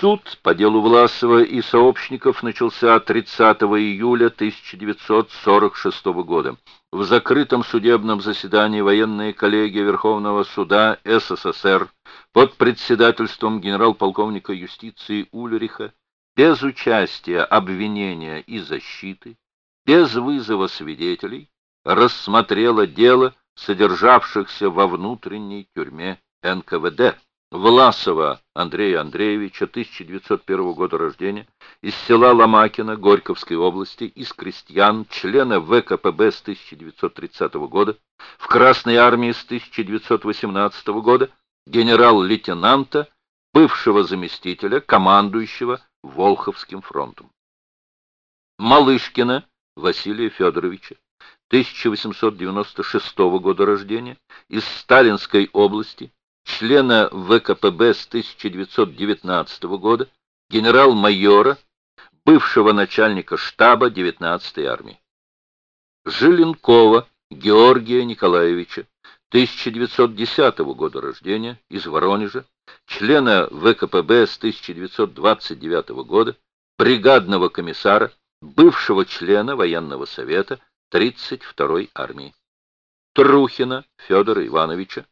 Суд по делу Власова и сообщников начался 30 июля 1946 года. В закрытом судебном заседании военная коллегия Верховного суда СССР под председательством генерал-полковника юстиции Ульриха без участия обвинения и защиты, без вызова свидетелей, рассмотрела дело содержавшихся во внутренней тюрьме НКВД. Власова Андрея Андреевича, 1901 года рождения, из села Ломакина Горьковской области, из крестьян, члена ВКПБ с 1930 года, в Красной армии с 1918 года, генерал-лейтенанта, бывшего заместителя, командующего Волховским фронтом. Малышкина Василия Федоровича, 1896 года рождения, из Сталинской области, члена ВКПБ с 1919 года, генерал-майора, бывшего начальника штаба 19-й армии. Жиленкова Георгия Николаевича, 1910 года рождения, из Воронежа, члена ВКПБ с 1929 года, бригадного комиссара, бывшего члена военного совета 32-й армии. Трухина Федора Ивановича,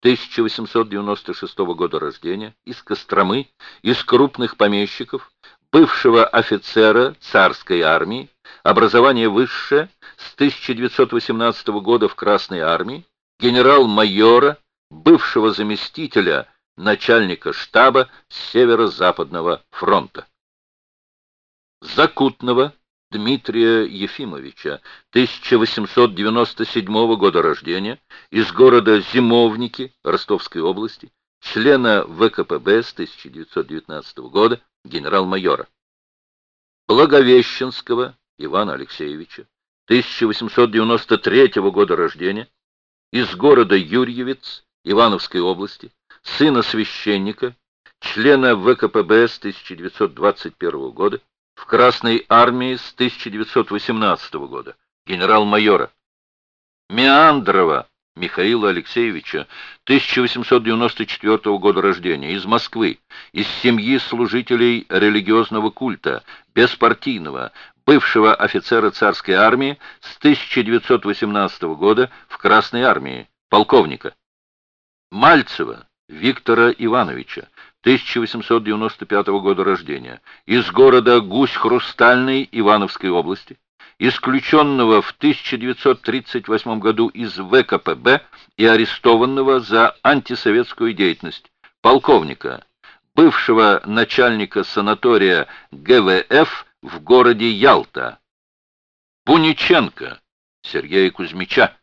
1896 года рождения, из Костромы, из крупных помещиков, бывшего офицера царской армии, образование высшее, с 1918 года в Красной армии, генерал-майора, бывшего заместителя начальника штаба Северо-Западного фронта. Закутного Дмитрия Ефимовича, 1897 года рождения, из города Зимовники Ростовской области, члена ВКПБ с 1919 года, генерал-майора. Благовещенского Ивана Алексеевича, 1893 года рождения, из города Юрьевец Ивановской области, сына священника, члена ВКПБ с 1921 года, в Красной армии с 1918 года, генерал-майора. Меандрова Михаила Алексеевича, 1894 года рождения, из Москвы, из семьи служителей религиозного культа, беспартийного, бывшего офицера царской армии с 1918 года в Красной армии, полковника. Мальцева Виктора Ивановича, 1895 года рождения, из города Гусь-Хрустальный Ивановской области, исключенного в 1938 году из ВКПБ и арестованного за антисоветскую деятельность, полковника, бывшего начальника санатория ГВФ в городе Ялта. Буниченко Сергея Кузьмича,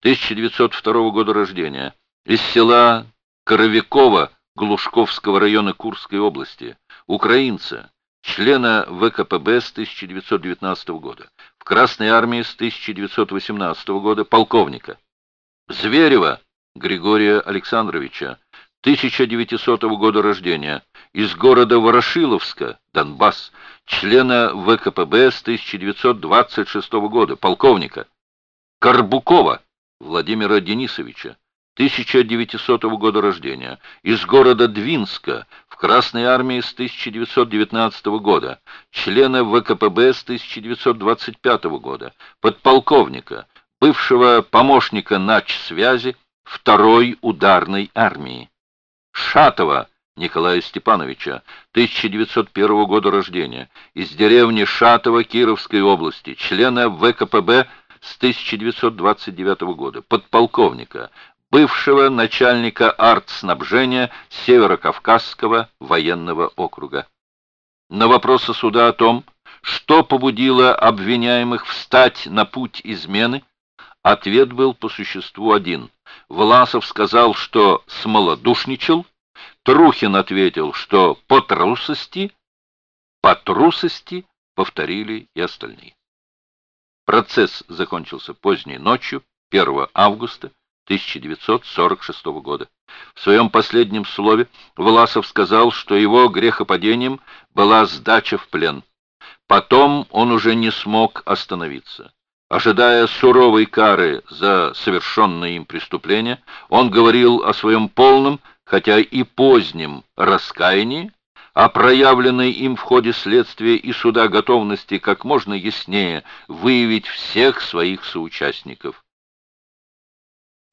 1902 года рождения, из села Коровякова Глушковского района Курской области, украинца, члена ВКПБ с 1919 года, в Красной армии с 1918 года, полковника. Зверева Григория Александровича, 1900 года рождения, из города Ворошиловска, Донбасс, члена ВКПБ с 1926 года, полковника. Карбукова Владимира Денисовича, 1900 года рождения, из города Двинска, в Красной армии с 1919 года, члена ВКПБ с 1925 года, подполковника, бывшего помощника нач-связи второй ударной армии. Шатова Николая Степановича, 1901 года рождения, из деревни Шатова Кировской области, члена ВКПБ с 1929 года, подполковника, бывшего начальника артснабжения Северокавказского военного округа. На вопросы суда о том, что побудило обвиняемых встать на путь измены, ответ был по существу один. Власов сказал, что смолодушничал, Трухин ответил, что по трусости, по трусости повторили и остальные. Процесс закончился поздней ночью, 1 августа, 1946 года. В своем последнем слове Власов сказал, что его грехопадением была сдача в плен. Потом он уже не смог остановиться. Ожидая суровой кары за совершенное им преступление, он говорил о своем полном, хотя и позднем, раскаянии, о проявленной им в ходе следствия и суда готовности как можно яснее выявить всех своих соучастников.